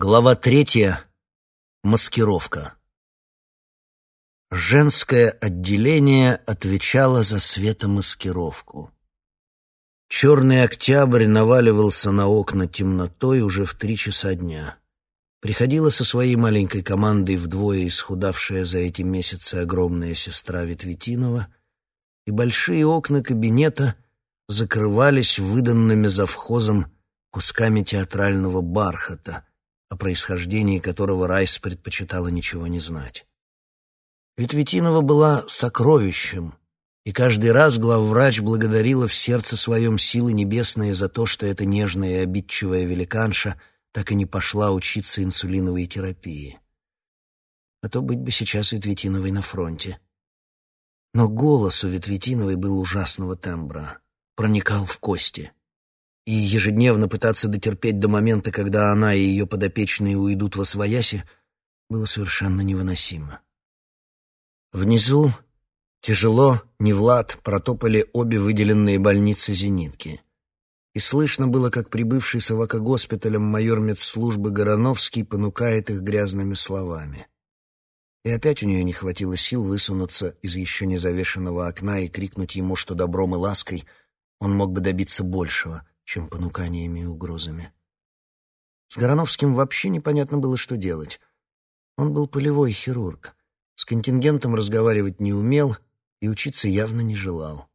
Глава третья. Маскировка. Женское отделение отвечало за светомаскировку. Черный октябрь наваливался на окна темнотой уже в три часа дня. Приходила со своей маленькой командой вдвое исхудавшая за эти месяцы огромная сестра Ветветинова, и большие окна кабинета закрывались выданными завхозом кусками театрального бархата — о происхождении которого Райс предпочитала ничего не знать. Ветветинова была сокровищем, и каждый раз главврач благодарила в сердце своем силы небесные за то, что эта нежная и обидчивая великанша так и не пошла учиться инсулиновой терапии. А то быть бы сейчас Ветветиновой на фронте. Но голос у Ветветиновой был ужасного тембра, проникал в кости — и ежедневно пытаться дотерпеть до момента, когда она и ее подопечные уйдут во свояси, было совершенно невыносимо. Внизу, тяжело, не Влад, протопали обе выделенные больницы зенитки. И слышно было, как прибывший с эвакогоспиталем майор медслужбы Гороновский понукает их грязными словами. И опять у нее не хватило сил высунуться из еще не завешенного окна и крикнуть ему, что добром и лаской он мог бы добиться большего, чем понуканиями и угрозами. С Гороновским вообще непонятно было, что делать. Он был полевой хирург, с контингентом разговаривать не умел и учиться явно не желал.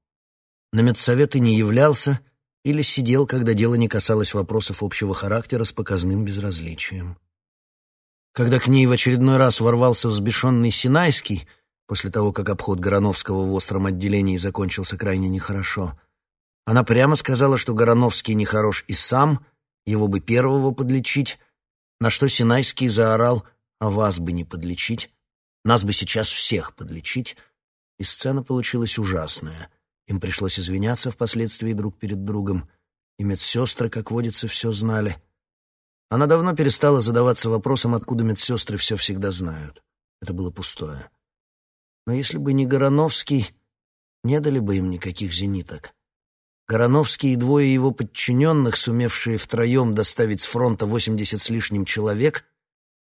На медсоветы не являлся или сидел, когда дело не касалось вопросов общего характера с показным безразличием. Когда к ней в очередной раз ворвался взбешенный Синайский, после того, как обход Гороновского в остром отделении закончился крайне нехорошо, она прямо сказала, что Гороновский нехорош и сам, его бы первого подлечить, на что Синайский заорал, а вас бы не подлечить, нас бы сейчас всех подлечить, и сцена получилась ужасная. Им пришлось извиняться впоследствии друг перед другом, и медсестры, как водится, все знали. Она давно перестала задаваться вопросом, откуда медсестры все всегда знают. Это было пустое. Но если бы не Гороновский, не дали бы им никаких зениток. Короновский и двое его подчиненных, сумевшие втроем доставить с фронта 80 с лишним человек,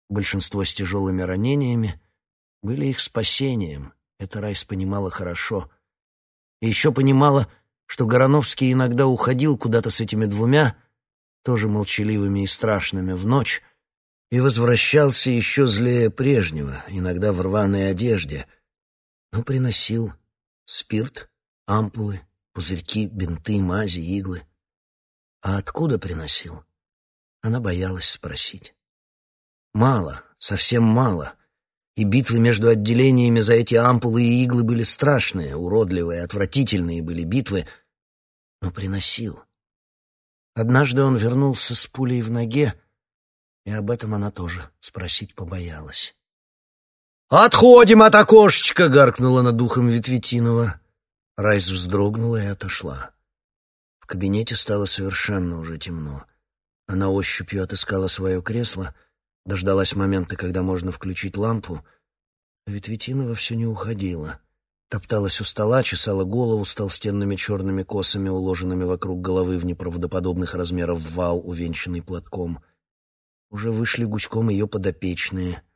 большинство с тяжелыми ранениями, были их спасением. Это Райс понимала хорошо. И еще понимала, что Гороновский иногда уходил куда-то с этими двумя, тоже молчаливыми и страшными, в ночь, и возвращался еще злее прежнего, иногда в рваной одежде, но приносил спирт, ампулы, пузырьки, бинты, мази, иглы. А откуда приносил? Она боялась спросить. Мало, совсем мало. И битвы между отделениями за эти ампулы и иглы были страшные, уродливые, отвратительные были битвы, но приносил. Однажды он вернулся с пулей в ноге, и об этом она тоже спросить побоялась. «Отходим от окошечка!» — гаркнула над духом Ветветинова. Райс вздрогнула и отошла. В кабинете стало совершенно уже темно. Она ощупью отыскала свое кресло, дождалась момента, когда можно включить лампу, а Ветветинова все не уходила. Топталась у стола, чесала голову с толстенными черными косами, уложенными вокруг головы в неправдоподобных размеров вал, увенчанный платком. Уже вышли гуськом ее подопечные —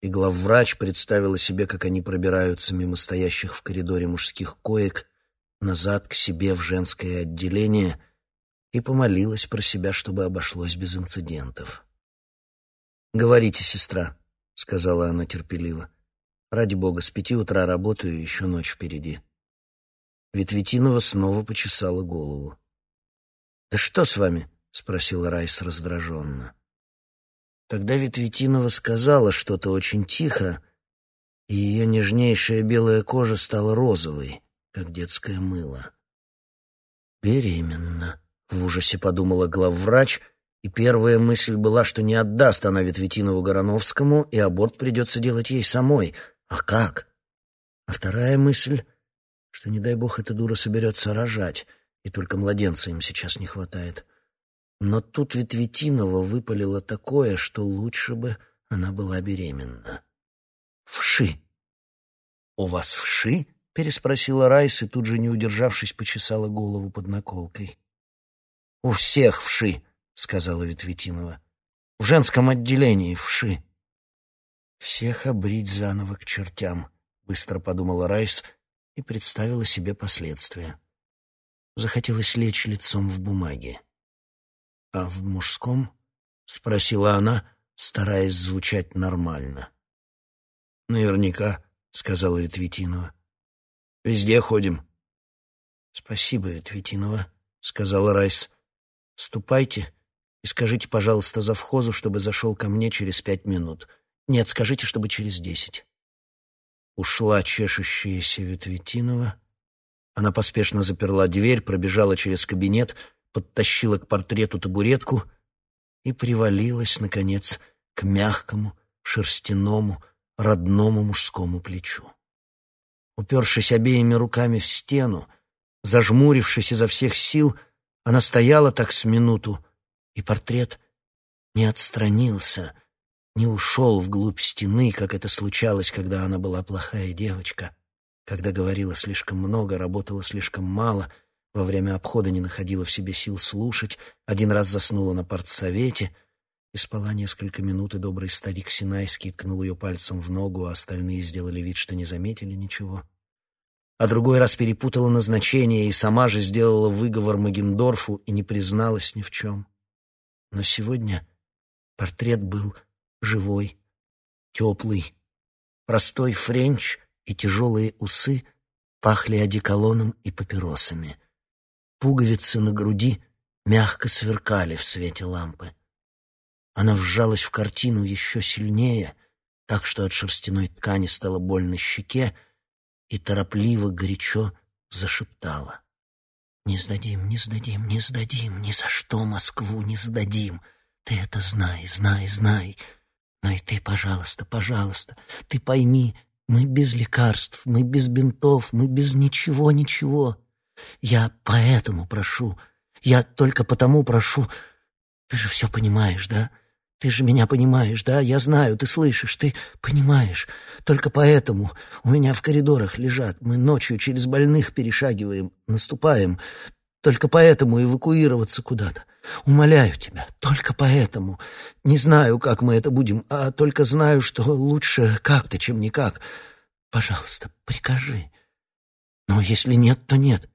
и главврач представила себе, как они пробираются мимо стоящих в коридоре мужских коек назад к себе в женское отделение и помолилась про себя, чтобы обошлось без инцидентов. «Говорите, сестра», — сказала она терпеливо. «Ради бога, с пяти утра работаю, еще ночь впереди». Ветветинова снова почесала голову. «Да что с вами?» — спросил Райс раздраженно. Тогда Ветветинова сказала что-то очень тихо, и ее нежнейшая белая кожа стала розовой, как детское мыло. «Беременна», — в ужасе подумала главврач, и первая мысль была, что не отдаст она Ветветинову Гороновскому, и аборт придется делать ей самой. А как? А вторая мысль, что, не дай бог, эта дура соберется рожать, и только младенца им сейчас не хватает. Но тут Ветветинова выпалила такое, что лучше бы она была беременна. «Вши!» «У вас вши?» — переспросила Райс и тут же, не удержавшись, почесала голову под наколкой. «У всех вши!» — сказала Ветветинова. в женском отделении, в ШИ». «Всех обрить заново к чертям», — быстро подумала Райс и представила себе последствия. Захотелось лечь лицом в бумаге. «А в мужском?» — спросила она, стараясь звучать нормально. «Наверняка», — сказала Ветветинова. «Везде ходим». «Спасибо, Ветветинова», — сказала Райс. «Ступайте и скажите, пожалуйста, завхозу, чтобы зашел ко мне через пять минут. Нет, скажите, чтобы через десять». Ушла чешущаяся Ветветинова. Она поспешно заперла дверь, пробежала через кабинет, подтащила к портрету табуретку и привалилась, наконец, к мягкому, шерстяному, родному мужскому плечу. Упершись обеими руками в стену, зажмурившись изо всех сил, она стояла так с минуту, и портрет не отстранился, не ушел вглубь стены, как это случалось, когда она была плохая девочка, когда говорила слишком много, работала слишком мало, во время обхода не находила в себе сил слушать, один раз заснула на партсовете и спала несколько минут, и добрый старик Синайский ткнул ее пальцем в ногу, а остальные сделали вид, что не заметили ничего. А другой раз перепутала назначение и сама же сделала выговор Магендорфу и не призналась ни в чем. Но сегодня портрет был живой, теплый. Простой френч и тяжелые усы пахли одеколоном и папиросами. Пуговицы на груди мягко сверкали в свете лампы. Она вжалась в картину еще сильнее, так что от шерстяной ткани стало больно щеке, и торопливо, горячо зашептала. «Не сдадим, не сдадим, не сдадим, ни за что Москву не сдадим. Ты это знай, знай, знай. Но и ты, пожалуйста, пожалуйста, ты пойми, мы без лекарств, мы без бинтов, мы без ничего-ничего. Я поэтому прошу, я только потому прошу. Ты же все понимаешь, да? Ты же меня понимаешь, да? Я знаю, ты слышишь, ты понимаешь. Только поэтому у меня в коридорах лежат. Мы ночью через больных перешагиваем, наступаем. Только поэтому эвакуироваться куда-то. Умоляю тебя, только поэтому. Не знаю, как мы это будем, а только знаю, что лучше как-то, чем никак. Пожалуйста, прикажи. Но если нет, то нет.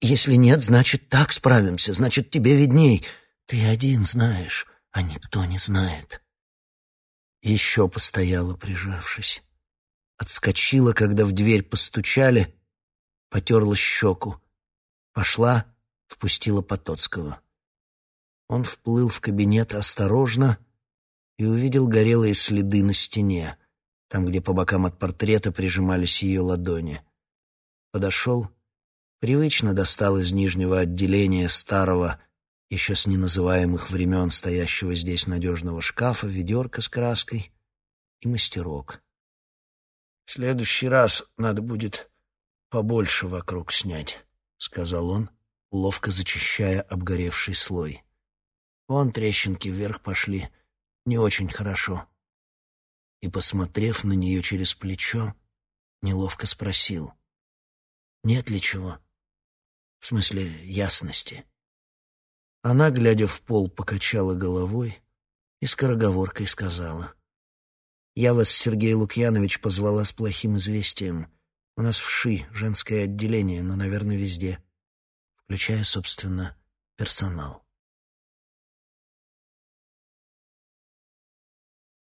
Если нет, значит, так справимся, значит, тебе видней. Ты один знаешь, а никто не знает. Еще постояла, прижавшись. Отскочила, когда в дверь постучали, потерла щеку. Пошла, впустила Потоцкого. Он вплыл в кабинет осторожно и увидел горелые следы на стене, там, где по бокам от портрета прижимались ее ладони. Подошел, привычно достал из нижнего отделения старого, еще с неназываемых времен стоящего здесь надежного шкафа, ведерко с краской и мастерок. «В следующий раз надо будет побольше вокруг снять», — сказал он, ловко зачищая обгоревший слой. Вон трещинки вверх пошли. Не очень хорошо. И, посмотрев на нее через плечо, неловко спросил. «Нет ли чего? В смысле ясности?» Она, глядя в пол, покачала головой и скороговоркой сказала. «Я вас, Сергей Лукьянович, позвала с плохим известием. У нас в ШИ женское отделение, но, наверное, везде, включая, собственно, персонал».